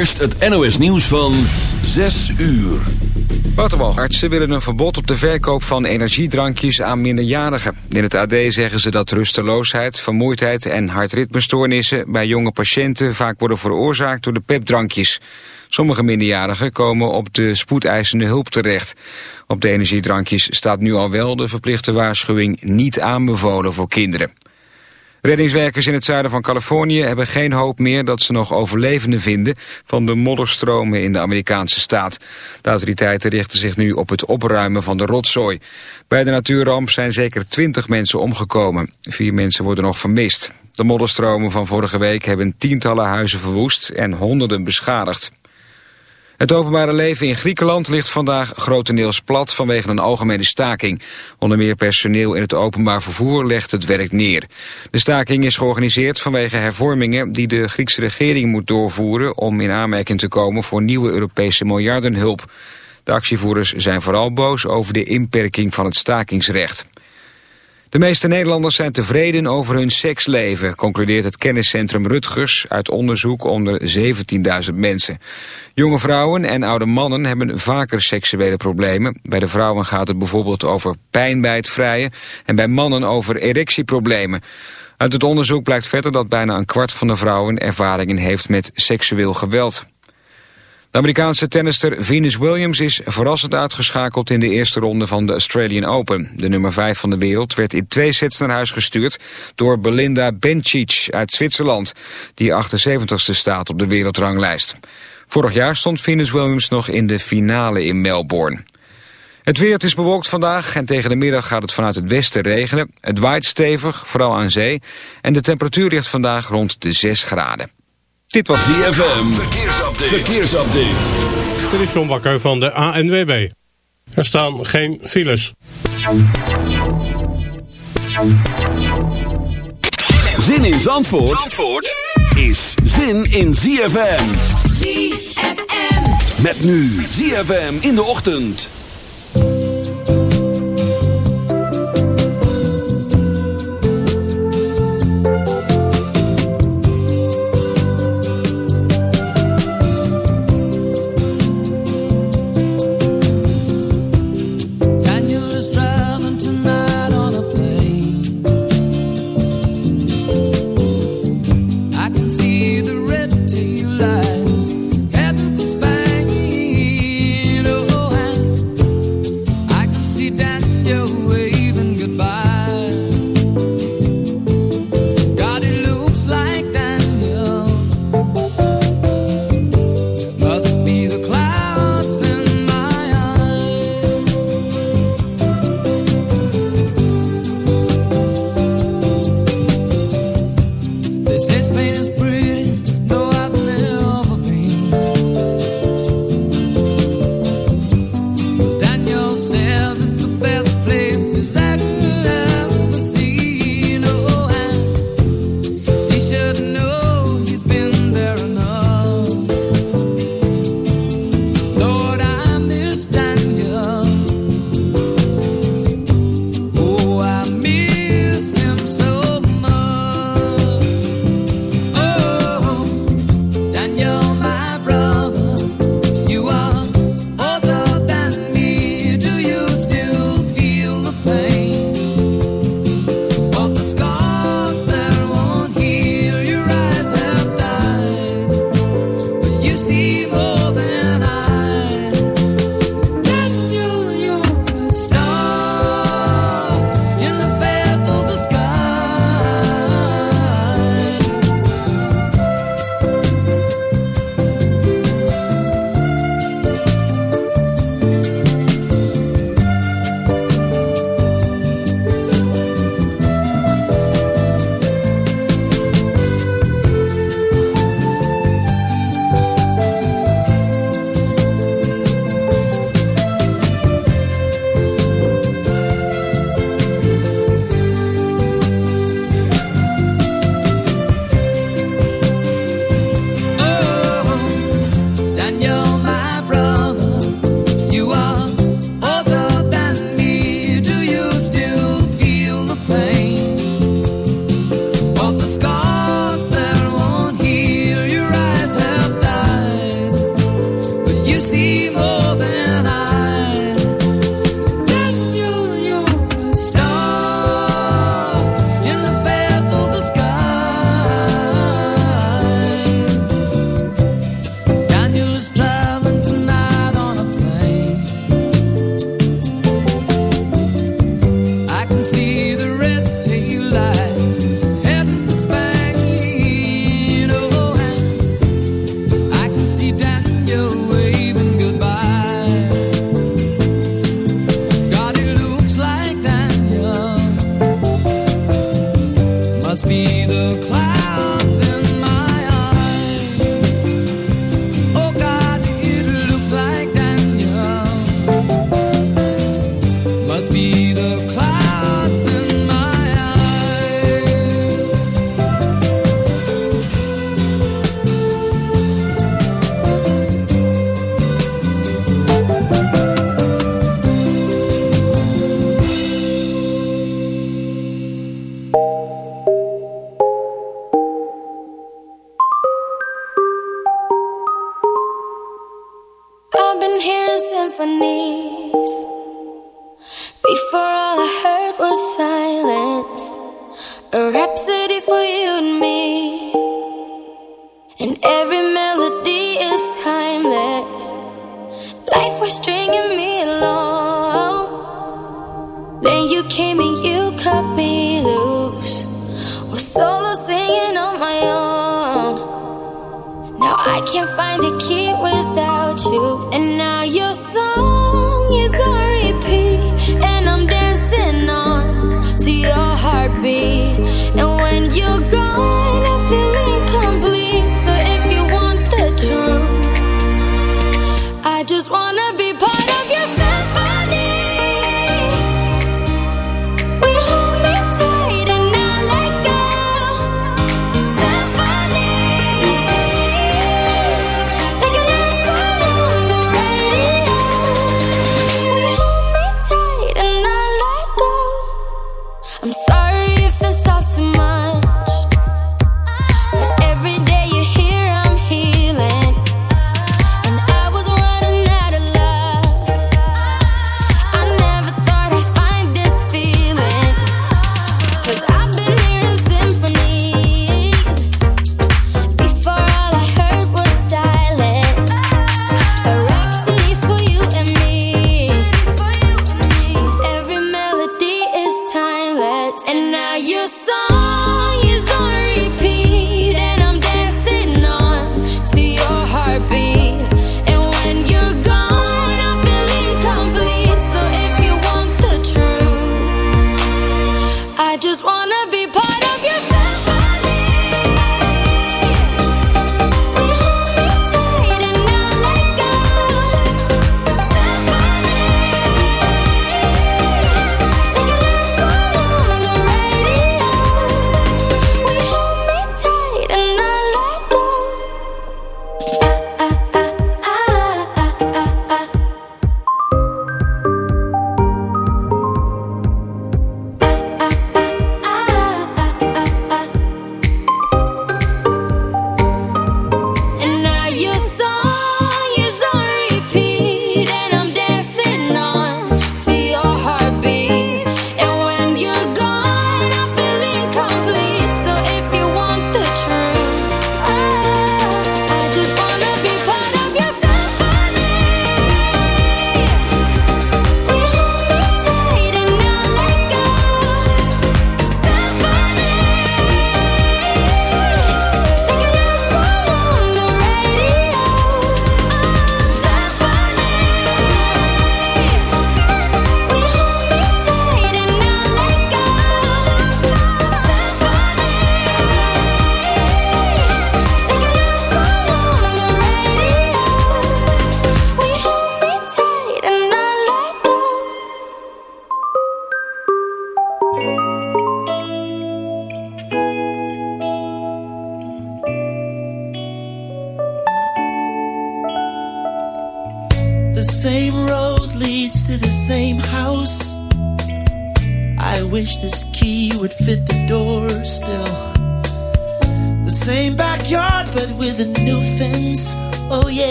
Eerst het NOS nieuws van 6 uur. Waterbalartsen willen een verbod op de verkoop van energiedrankjes aan minderjarigen. In het AD zeggen ze dat rusteloosheid, vermoeidheid en hartritmestoornissen... bij jonge patiënten vaak worden veroorzaakt door de pepdrankjes. Sommige minderjarigen komen op de spoedeisende hulp terecht. Op de energiedrankjes staat nu al wel de verplichte waarschuwing niet aanbevolen voor kinderen. Reddingswerkers in het zuiden van Californië hebben geen hoop meer dat ze nog overlevenden vinden van de modderstromen in de Amerikaanse staat. De autoriteiten richten zich nu op het opruimen van de rotzooi. Bij de natuurramp zijn zeker twintig mensen omgekomen. Vier mensen worden nog vermist. De modderstromen van vorige week hebben tientallen huizen verwoest en honderden beschadigd. Het openbare leven in Griekenland ligt vandaag grotendeels plat vanwege een algemene staking. Onder meer personeel in het openbaar vervoer legt het werk neer. De staking is georganiseerd vanwege hervormingen die de Griekse regering moet doorvoeren om in aanmerking te komen voor nieuwe Europese miljardenhulp. De actievoerders zijn vooral boos over de inperking van het stakingsrecht. De meeste Nederlanders zijn tevreden over hun seksleven, concludeert het kenniscentrum Rutgers uit onderzoek onder 17.000 mensen. Jonge vrouwen en oude mannen hebben vaker seksuele problemen. Bij de vrouwen gaat het bijvoorbeeld over pijn bij het vrijen en bij mannen over erectieproblemen. Uit het onderzoek blijkt verder dat bijna een kwart van de vrouwen ervaringen heeft met seksueel geweld. De Amerikaanse tennister Venus Williams is verrassend uitgeschakeld in de eerste ronde van de Australian Open. De nummer 5 van de wereld werd in twee sets naar huis gestuurd door Belinda Bencic uit Zwitserland, die 78ste staat op de wereldranglijst. Vorig jaar stond Venus Williams nog in de finale in Melbourne. Het weer, is bewolkt vandaag en tegen de middag gaat het vanuit het westen regenen. Het waait stevig, vooral aan zee. En de temperatuur ligt vandaag rond de 6 graden. Dit was DFM. Verkeersupdate. Verkeersupdate. Dit is John Bakker van de ANWB. Er staan geen files. Zin in Zandvoort, Zandvoort is zin in ZFM. ZFM. Met nu ZFM in de ochtend.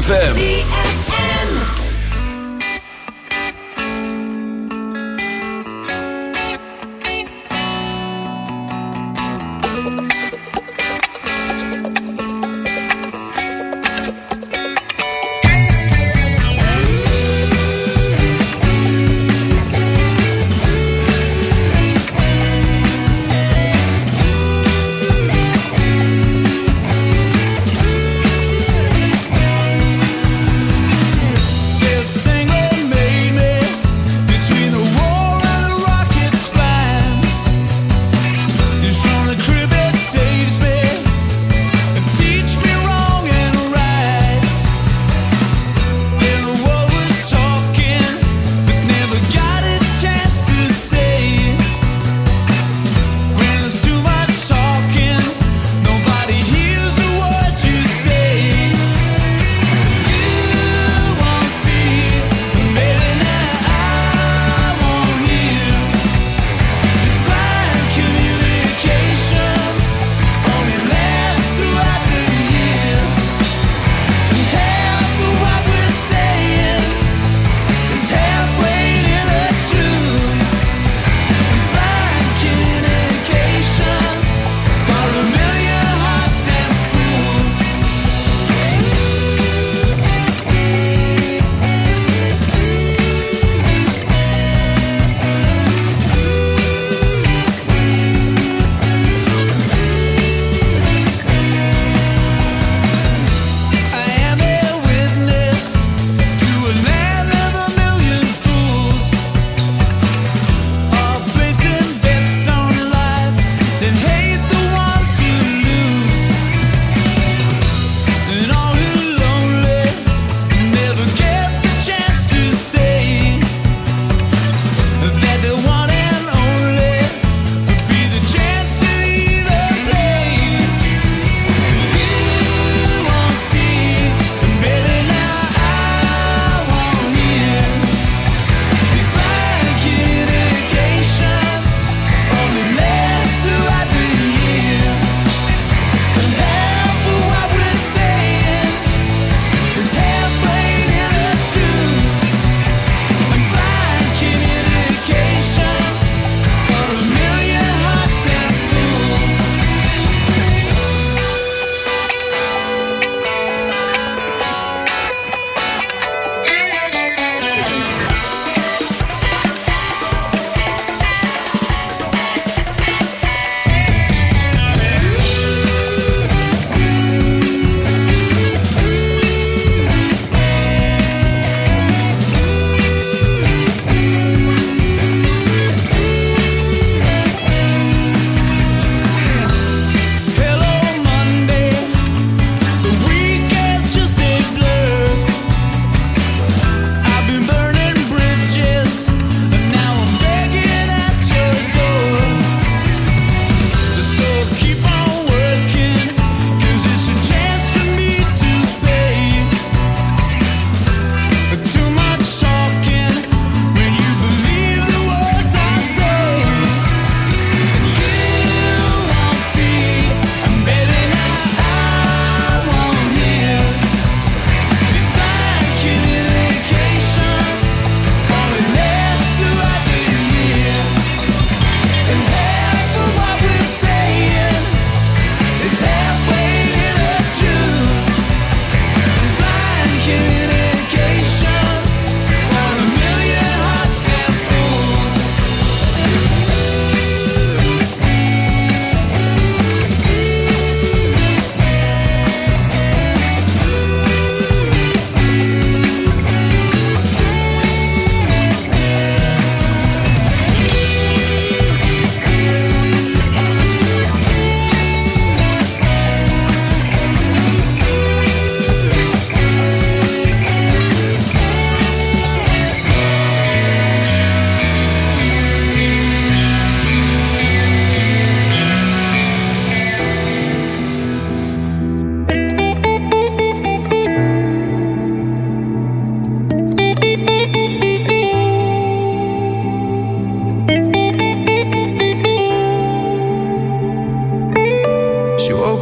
FM.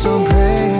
Keeps on.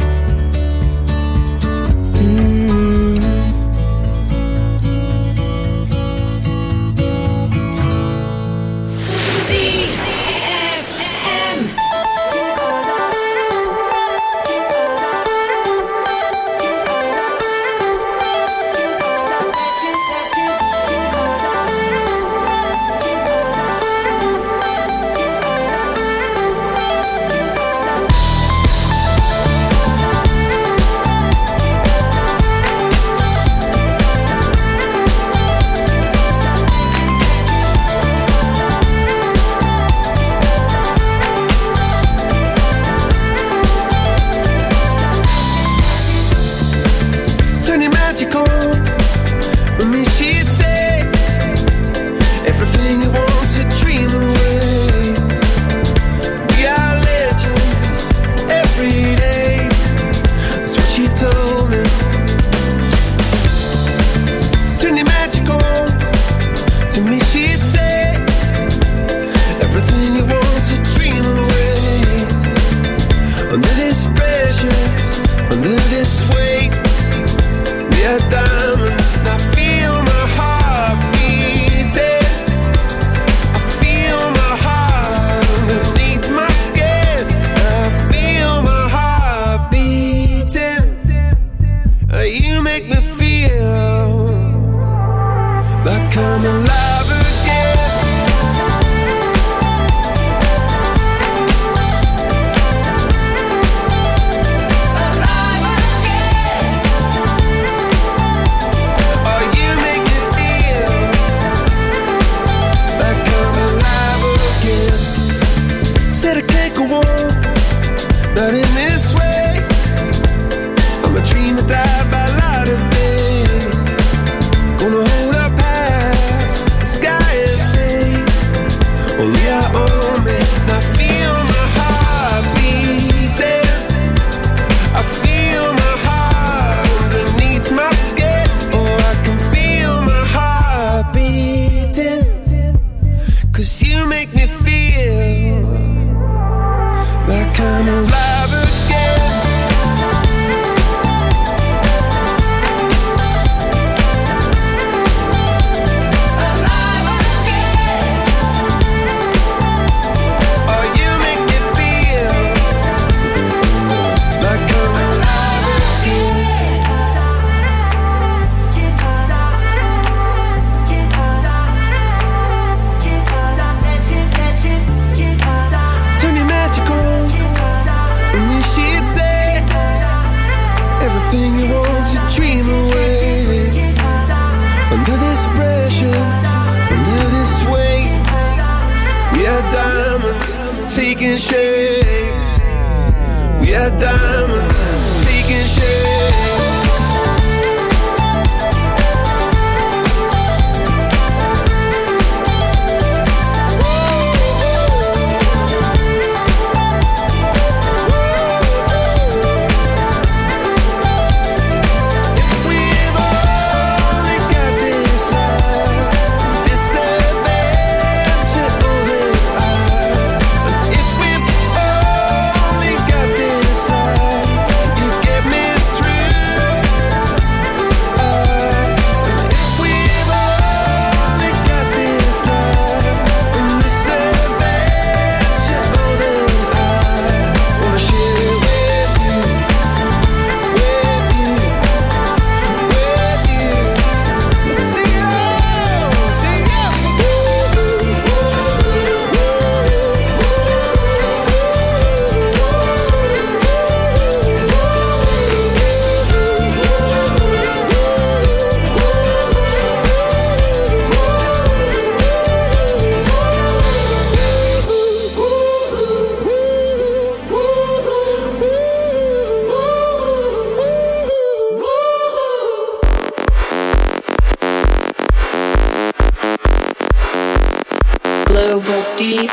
You're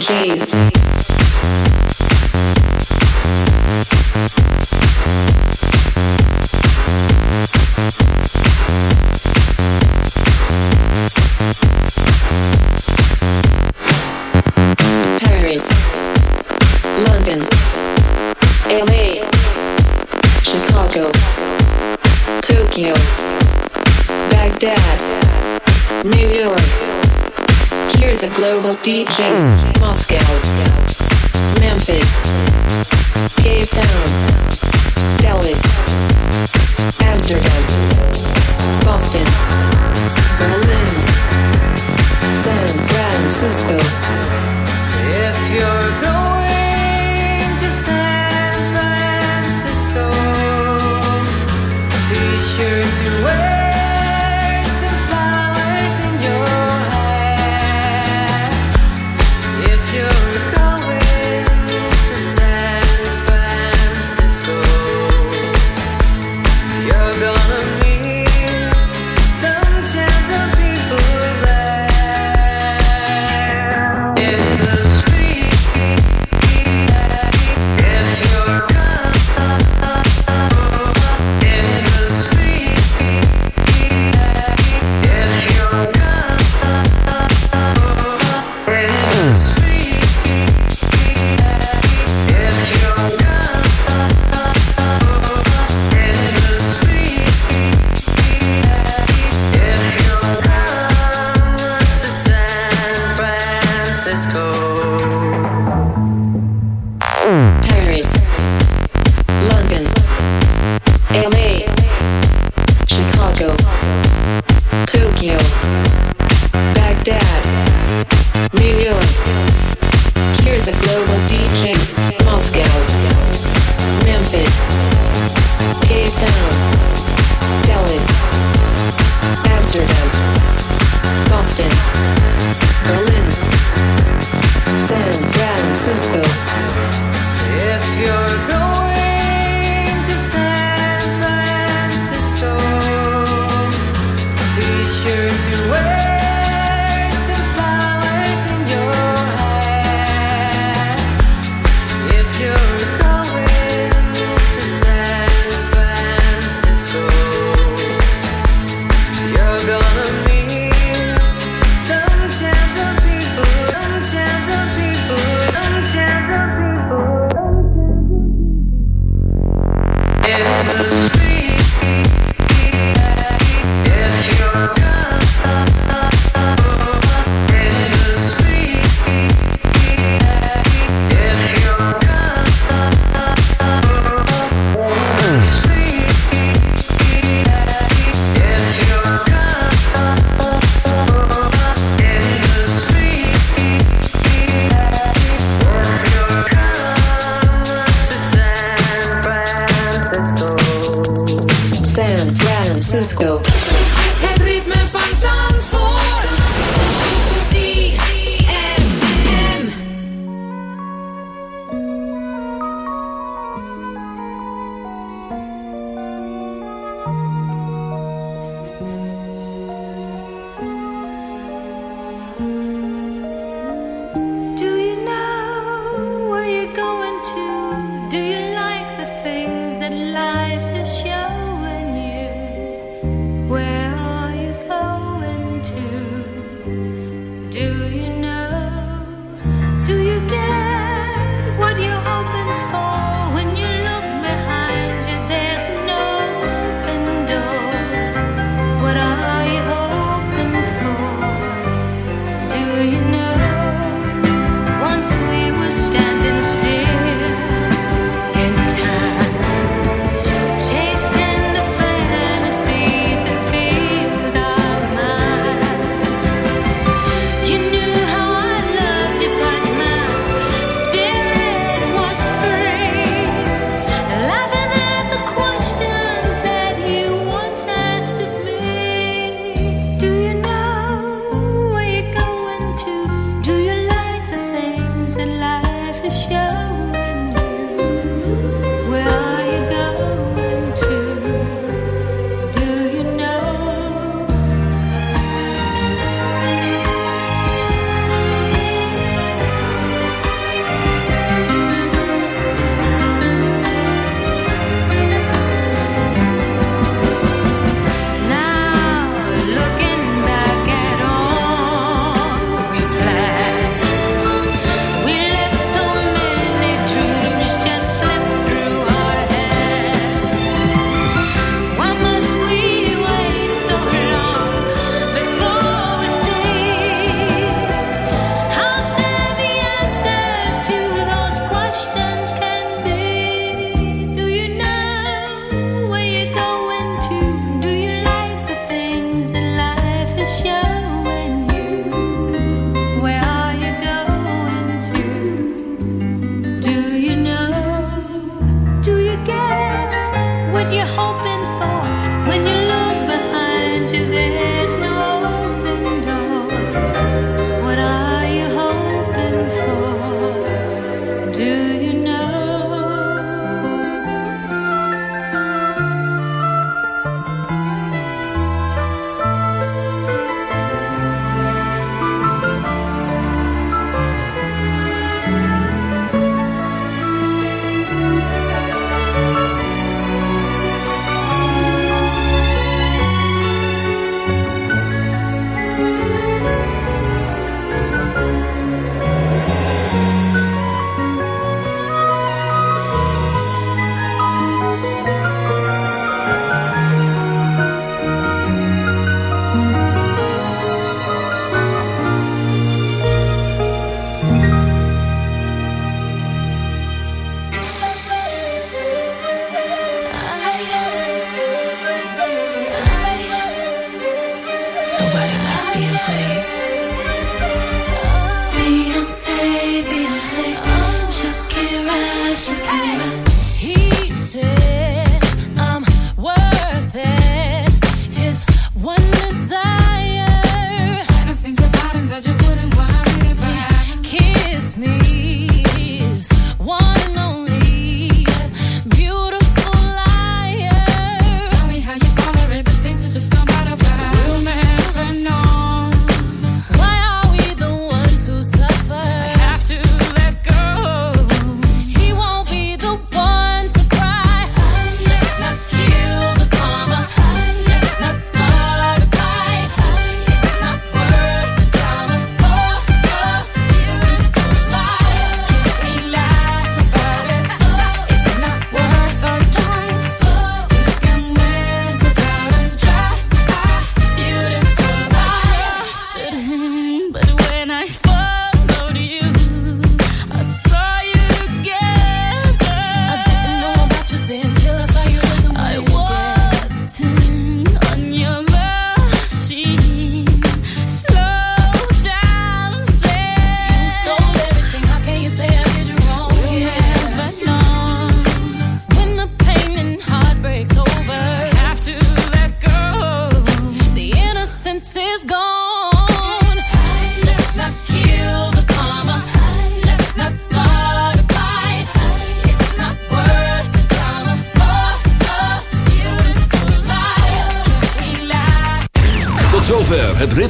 Hey!